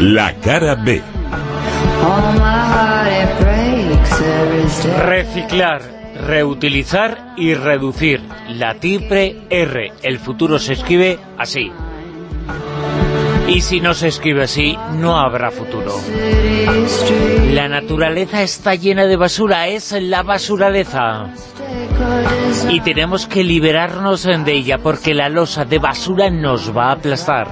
La cara B. Reciclar, reutilizar y reducir. La triple R. El futuro se escribe así. Y si no se escribe así, no habrá futuro. La naturaleza está llena de basura, es la basuraleza. Y tenemos que liberarnos de ella, porque la losa de basura nos va a aplastar.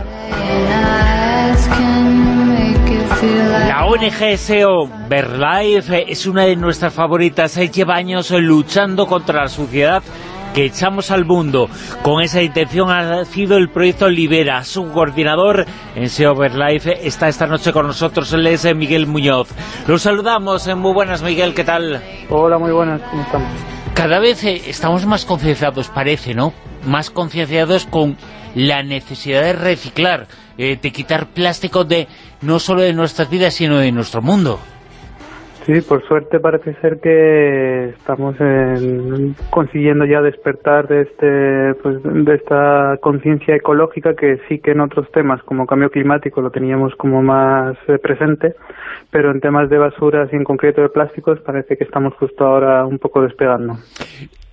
La ONG SEO Verlife es una de nuestras favoritas. Lleva años luchando contra la suciedad que echamos al mundo. Con esa intención ha sido el proyecto Libera. Su coordinador en SEO Verlife está esta noche con nosotros, él es Miguel Muñoz. Los saludamos. Muy buenas, Miguel, ¿qué tal? Hola, muy buenas, ¿cómo estamos? Cada vez estamos más concienciados, parece, ¿no? Más concienciados con la necesidad de reciclar, de quitar plástico de no solo de nuestras vidas, sino de nuestro mundo. Sí, por suerte parece ser que estamos consiguiendo ya despertar de este pues, de esta conciencia ecológica que sí que en otros temas como cambio climático lo teníamos como más eh, presente, pero en temas de basuras y en concreto de plásticos parece que estamos justo ahora un poco despegando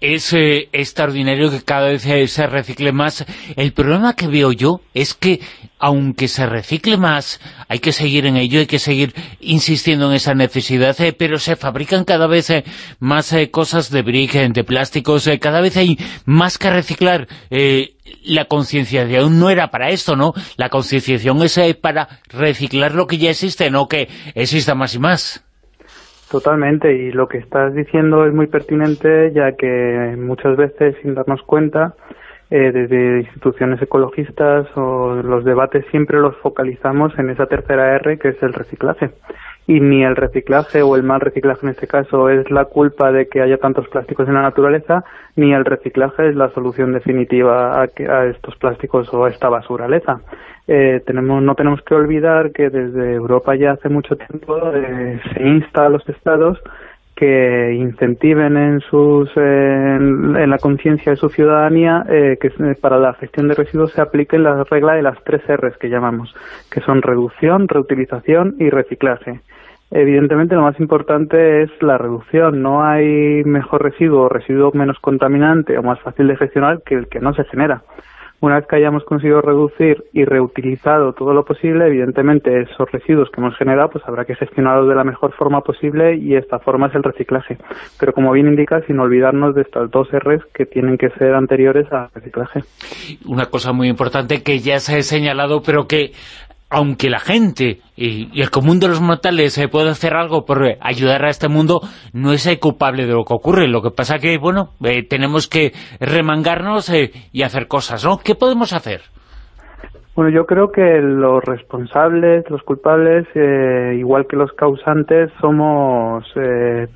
es eh, extraordinario que cada vez se recicle más. El problema que veo yo es que, aunque se recicle más, hay que seguir en ello, hay que seguir insistiendo en esa necesidad, eh, pero se fabrican cada vez eh, más cosas de brick, de plásticos, cada vez hay más que reciclar. la concienciación no era para esto, ¿no? La concienciación es para reciclar lo que ya existe, no que exista más y más. Totalmente, y lo que estás diciendo es muy pertinente, ya que muchas veces, sin darnos cuenta, eh, desde instituciones ecologistas o los debates siempre los focalizamos en esa tercera R, que es el reciclaje. Y ni el reciclaje o el mal reciclaje en este caso es la culpa de que haya tantos plásticos en la naturaleza, ni el reciclaje es la solución definitiva a, a estos plásticos o a esta basuraleza eh, tenemos, no tenemos que olvidar que desde Europa ya hace mucho tiempo eh, se insta a los estados que incentiven en sus en, la conciencia de su ciudadanía eh, que para la gestión de residuos se apliquen la regla de las tres R's que llamamos, que son reducción, reutilización y reciclaje. Evidentemente lo más importante es la reducción. No hay mejor residuo residuo menos contaminante o más fácil de gestionar que el que no se genera. Una vez que hayamos conseguido reducir y reutilizado todo lo posible, evidentemente esos residuos que hemos generado pues habrá que gestionarlos de la mejor forma posible y esta forma es el reciclaje. Pero como bien indica, sin olvidarnos de estas dos R's que tienen que ser anteriores al reciclaje. Una cosa muy importante que ya se ha señalado, pero que aunque la gente y, el común de los mortales eh, puede hacer algo por ayudar a este mundo, no es culpable de lo que ocurre. Lo que pasa que, bueno, eh, tenemos que remangarnos eh, y hacer cosas, ¿no? ¿Qué podemos hacer? Bueno, yo creo que los responsables, los culpables, igual que los causantes, somos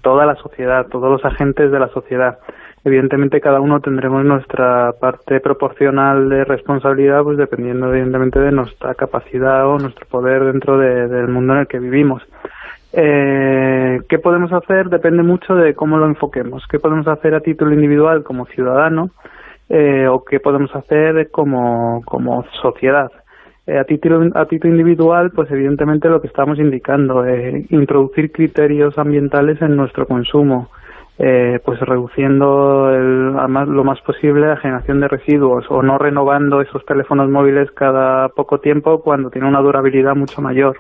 toda la sociedad, todos los agentes de la sociedad evidentemente cada uno tendremos nuestra parte proporcional de responsabilidad, pues dependiendo evidentemente de nuestra capacidad o nuestro poder dentro del mundo en el que vivimos. Eh, ¿Qué podemos hacer? Depende mucho de cómo lo enfoquemos. ¿Qué podemos hacer a título individual como ciudadano eh, o qué podemos hacer como, como sociedad? Eh, a, título, a título individual, pues evidentemente lo que estamos indicando, eh, introducir criterios ambientales en nuestro consumo, eh, pues reduciendo lo más posible la generación de residuos o no renovando esos teléfonos móviles cada poco tiempo cuando tiene una durabilidad mucho mayor.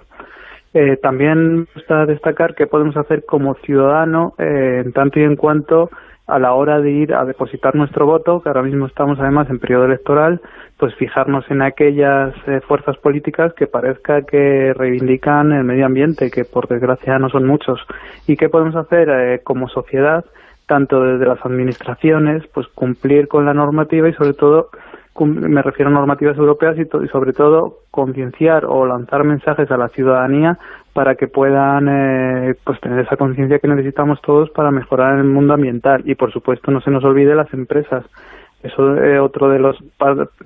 Eh, también está destacar que podemos hacer como ciudadano eh, en tanto y en cuanto a la hora de ir a depositar nuestro voto, que ahora mismo estamos además en periodo electoral, pues fijarnos en aquellas eh, fuerzas políticas que parezca que reivindican el medio ambiente, que por desgracia no son muchos. ¿Y qué podemos hacer eh, como sociedad, tanto desde las administraciones, pues cumplir con la normativa y sobre todo me refiero a normativas europeas y, sobre todo concienciar o lanzar mensajes a la ciudadanía para que puedan eh, pues tener esa conciencia que necesitamos todos para mejorar el mundo ambiental. Y por supuesto no se nos olvide las empresas. Eso es otro de los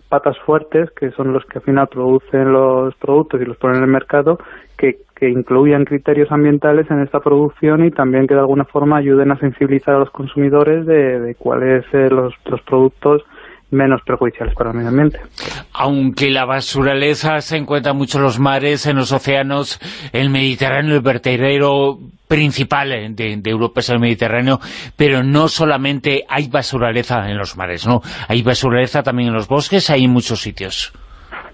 patas fuertes, que son los que al final producen los productos y los ponen en el mercado, que, que incluyan criterios ambientales en esta producción y también que de alguna forma ayuden a sensibilizar a los consumidores de, de cuáles son los, los productos menos perjudiciales para el medio ambiente. Aunque la basuraleza se encuentra mucho en los mares, en los océanos, el Mediterráneo, el vertedero principal de, Europa es el Mediterráneo, pero no solamente hay basuraleza en los mares, ¿no? Hay basuraleza también en los bosques, hay en muchos sitios.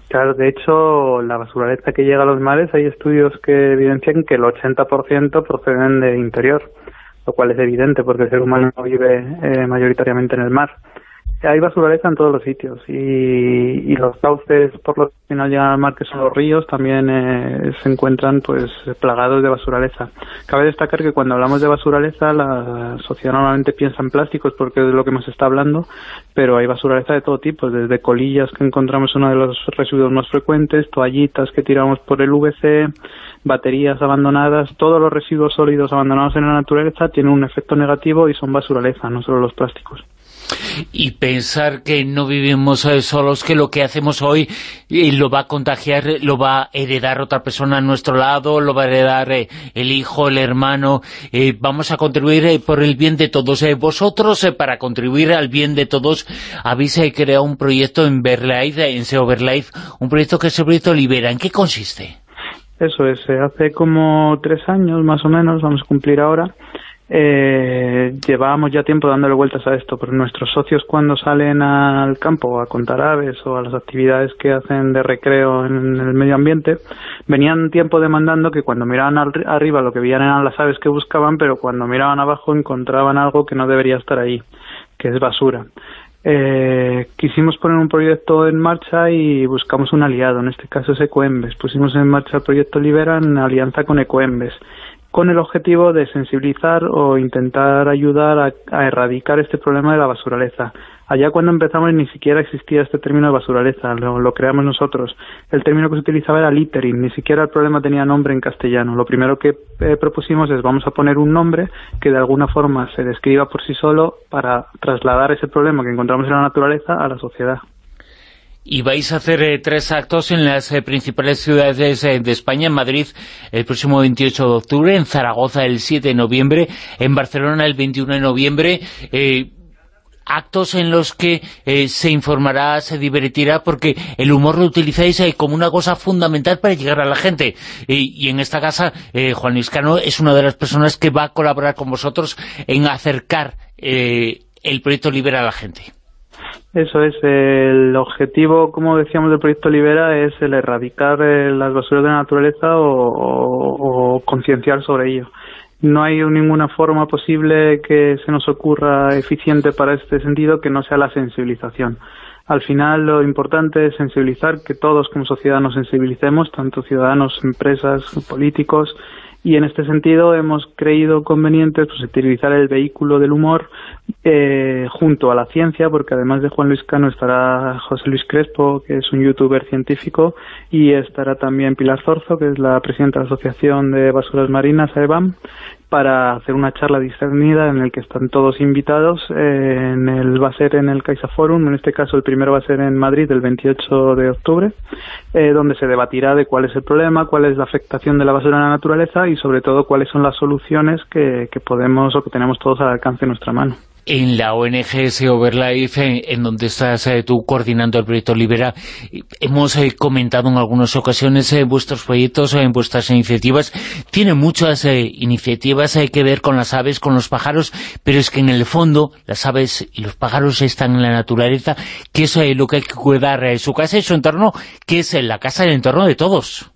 Claro, de hecho, la basuraleza que llega a los mares, hay estudios que evidencian que el 80% proceden de interior, lo cual es evidente porque el ser humano vive eh, mayoritariamente en el mar hay basuraleza en todos los sitios y, los cauces por los que final llegan al mar, que son los ríos, también eh, se encuentran pues plagados de basuraleza. Cabe destacar que cuando hablamos de basuraleza la sociedad normalmente piensa en plásticos porque es de lo que hemos está hablando, pero hay basuraleza de todo tipo, desde colillas que encontramos uno de los residuos más frecuentes, toallitas que tiramos por el VC, baterías abandonadas, todos los residuos sólidos abandonados en la naturaleza tienen un efecto negativo y son basuraleza, no solo los plásticos y pensar que no vivimos eh, solos, que lo que hacemos hoy eh, lo va a contagiar, lo va a heredar otra persona a nuestro lado, lo va a heredar eh, el hijo, el hermano, vamos a contribuir por el bien de todos. vosotros, para contribuir al bien de todos, habéis creado un proyecto en Verlife, en SEO Verlife, un proyecto que es el proyecto Libera. ¿En qué consiste? Eso es, hace como tres años más o menos, vamos a cumplir ahora, eh, llevábamos ya tiempo dándole vueltas a esto, pero nuestros socios cuando salen al campo a contar aves o a las actividades que hacen de recreo en el medio ambiente, venían tiempo demandando que cuando miraban arriba lo que veían eran las aves que buscaban, pero cuando miraban abajo encontraban algo que no debería estar ahí, que es basura. Eh, quisimos poner un proyecto en marcha y buscamos un aliado, en este caso es Ecoembes. Pusimos en marcha el proyecto Libera en alianza con Ecoembes con el objetivo de sensibilizar o intentar ayudar a, erradicar este problema de la basuraleza. Allá cuando empezamos ni siquiera existía este término de basuraleza, lo, creamos nosotros. El término que se utilizaba era littering, ni siquiera el problema tenía nombre en castellano. Lo primero que eh, propusimos es vamos a poner un nombre que de alguna forma se describa por sí solo para trasladar ese problema que encontramos en la naturaleza a la sociedad y vais a hacer eh, tres actos en las eh, principales ciudades eh, de España, en Madrid el próximo 28 de octubre, en Zaragoza el 7 de noviembre, en Barcelona el 21 de noviembre, actos en los que se informará, se divertirá, porque el humor lo utilizáis como una cosa fundamental para llegar a la gente. y en esta casa, Juan Iscano es una de las personas que va a colaborar con vosotros en acercar el proyecto Libera a la gente. Eso es, el objetivo, como decíamos, del proyecto Libera es el erradicar eh, las basuras de la naturaleza o, concienciar sobre ello. No hay ninguna forma posible que se nos ocurra eficiente para este sentido que no sea la sensibilización. Al final lo importante es sensibilizar, que todos como sociedad nos sensibilicemos, tanto ciudadanos, empresas, políticos, y en este sentido hemos creído conveniente pues, utilizar el vehículo del humor eh, junto a la ciencia, porque además de Juan Luis Cano estará José Luis Crespo, que es un youtuber científico, y estará también Pilar Zorzo, que es la presidenta de la Asociación de Basuras Marinas, AEBAM, para hacer una charla discernida en el que están todos invitados. Eh, en el, va a ser en el Caixa Forum, en este caso el primero va a ser en Madrid el 28 de octubre, eh, donde se debatirá de cuál es el problema, cuál es la afectación de la basura en la naturaleza y sobre todo cuáles son las soluciones que, que podemos o que tenemos todos al alcance de nuestra mano en la ONG Overlife, en, donde estás eh, tú coordinando el proyecto Libera, hemos eh, comentado en algunas ocasiones eh, vuestros proyectos, en vuestras iniciativas. Tiene muchas iniciativas que ver con las aves, con los pájaros, pero es que en el fondo las aves y los pájaros están en la naturaleza, que es lo que hay que cuidar, su casa y su entorno, que es la casa y el entorno de todos.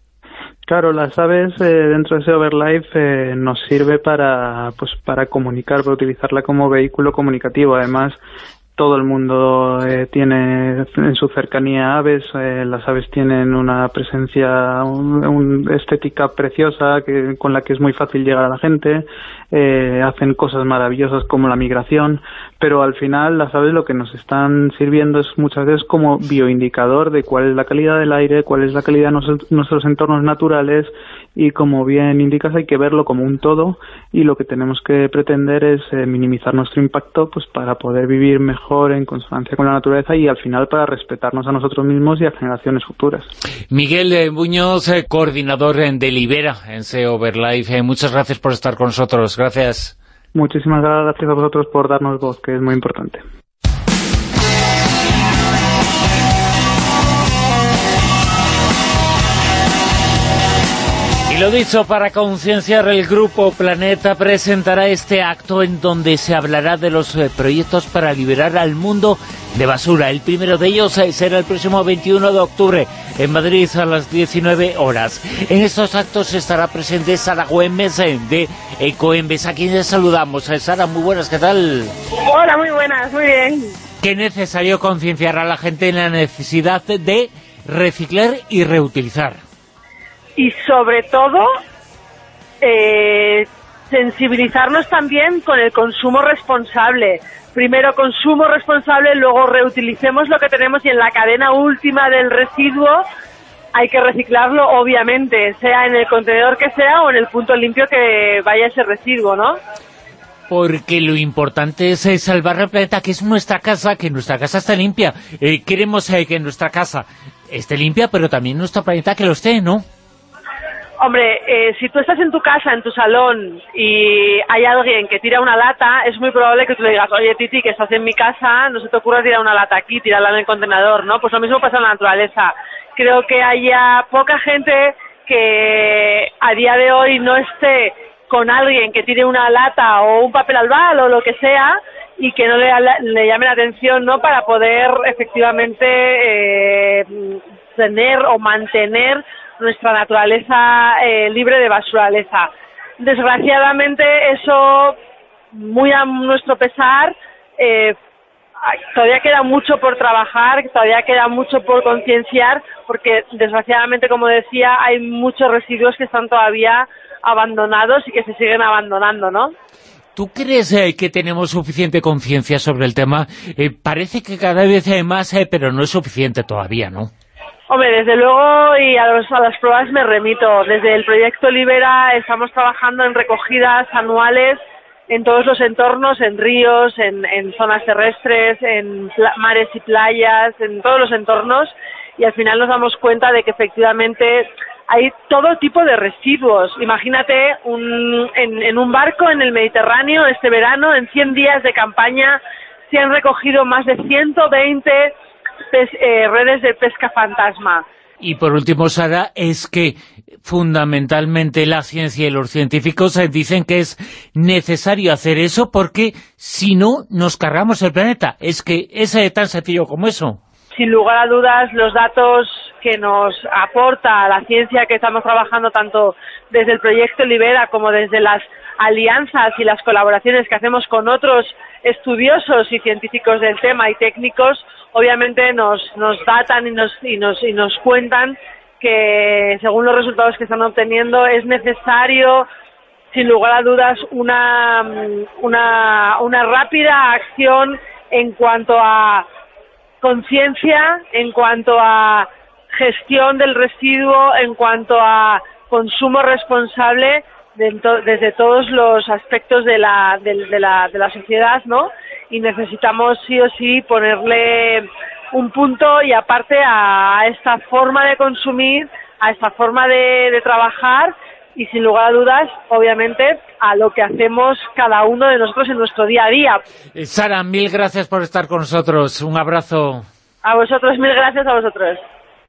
Claro, las aves eh, dentro de ese Overlife eh, nos sirve para, pues, para comunicar, para utilizarla como vehículo comunicativo. Además, todo el mundo eh, tiene en su cercanía aves, las aves tienen una presencia, una estética preciosa que, con la que es muy fácil llegar a la gente, eh, hacen cosas maravillosas como la migración, pero al final las aves lo que nos están sirviendo es muchas veces como bioindicador de cuál es la calidad del aire, cuál es la calidad de nuestros entornos naturales y como bien indicas hay que verlo como un todo y lo que tenemos que pretender es eh, minimizar nuestro impacto pues para poder vivir mejor en consonancia con la naturaleza y al final para respetarnos a nosotros mismos y a generaciones futuras. Miguel eh, Muñoz, coordinador de Libera en SEO Verlife, muchas gracias por estar con nosotros. Gracias. Muchísimas gracias a vosotros por darnos voz, que es muy importante. Y lo dicho, para concienciar el Grupo Planeta presentará este acto en donde se hablará de los eh, proyectos para liberar al mundo de basura. El primero de ellos eh, será el próximo 21 de octubre en Madrid a las 19 horas. En estos actos estará presente Sara Güemes eh, de Ecoembes, a quien saludamos. Sara, muy buenas, ¿qué tal? Hola, muy buenas, muy bien. Qué necesario concienciar a la gente en la necesidad de reciclar y reutilizar y sobre todo eh, sensibilizarnos también con el consumo responsable. Primero consumo responsable, luego reutilicemos lo que tenemos y en la cadena última del residuo hay que reciclarlo, obviamente, sea en el contenedor que sea o en el punto limpio que vaya ese residuo, ¿no? Porque lo importante es eh, salvar el planeta, que es nuestra casa, que nuestra casa esté limpia. Eh, queremos que nuestra casa esté limpia, pero también nuestro planeta que lo esté, ¿no? Hombre, eh, si tú estás en tu casa, en tu salón, y hay alguien que tira una lata, es muy probable que tú le digas, oye Titi, que estás en mi casa, no se te ocurra tirar una lata aquí, tirarla en el contenedor, ¿no? Pues lo mismo pasa en la naturaleza. Creo que haya poca gente que a día de hoy no esté con alguien que tire una lata o un papel albal o lo que sea y que no le, le llame la atención, ¿no? Para poder efectivamente eh, tener o mantener nuestra naturaleza eh, libre de basuraleza. Desgraciadamente eso, muy a nuestro pesar, eh, todavía queda mucho por trabajar, todavía queda mucho por concienciar, porque desgraciadamente, como decía, hay muchos residuos que están todavía abandonados y que se siguen abandonando, ¿no? ¿Tú crees eh, que tenemos suficiente conciencia sobre el tema? parece que cada vez hay más, pero no es suficiente todavía, ¿no? Hombre, desde luego y a, las pruebas me remito. Desde el proyecto Libera estamos trabajando en recogidas anuales en todos los entornos, en ríos, en, zonas terrestres, en mares y playas, en todos los entornos y al final nos damos cuenta de que efectivamente hay todo tipo de residuos. Imagínate un, en, en, un barco en el Mediterráneo este verano, en 100 días de campaña, se han recogido más de 120 eh, redes de pesca fantasma. Y por último, Sara, es que fundamentalmente la ciencia y los científicos eh, dicen que es necesario hacer eso porque si no nos cargamos el planeta. Es que es eh, tan sencillo como eso. Sin lugar a dudas, los datos que nos aporta la ciencia que estamos trabajando tanto desde el proyecto Libera como desde las alianzas y las colaboraciones que hacemos con otros estudiosos y científicos del tema y técnicos, obviamente nos, nos datan y nos, y, nos, y nos cuentan que según los resultados que están obteniendo es necesario sin lugar a dudas una, una, una rápida acción en cuanto a conciencia, en cuanto a gestión del residuo, en cuanto a consumo responsable desde todos los aspectos de la, de, la, de la sociedad, ¿no? Y necesitamos sí o sí ponerle un punto y aparte a esta forma de consumir, a esta forma de, de trabajar y sin lugar a dudas, obviamente, a lo que hacemos cada uno de nosotros en nuestro día a día. Eh, Sara, mil gracias por estar con nosotros. Un abrazo. A vosotros, mil gracias a vosotros.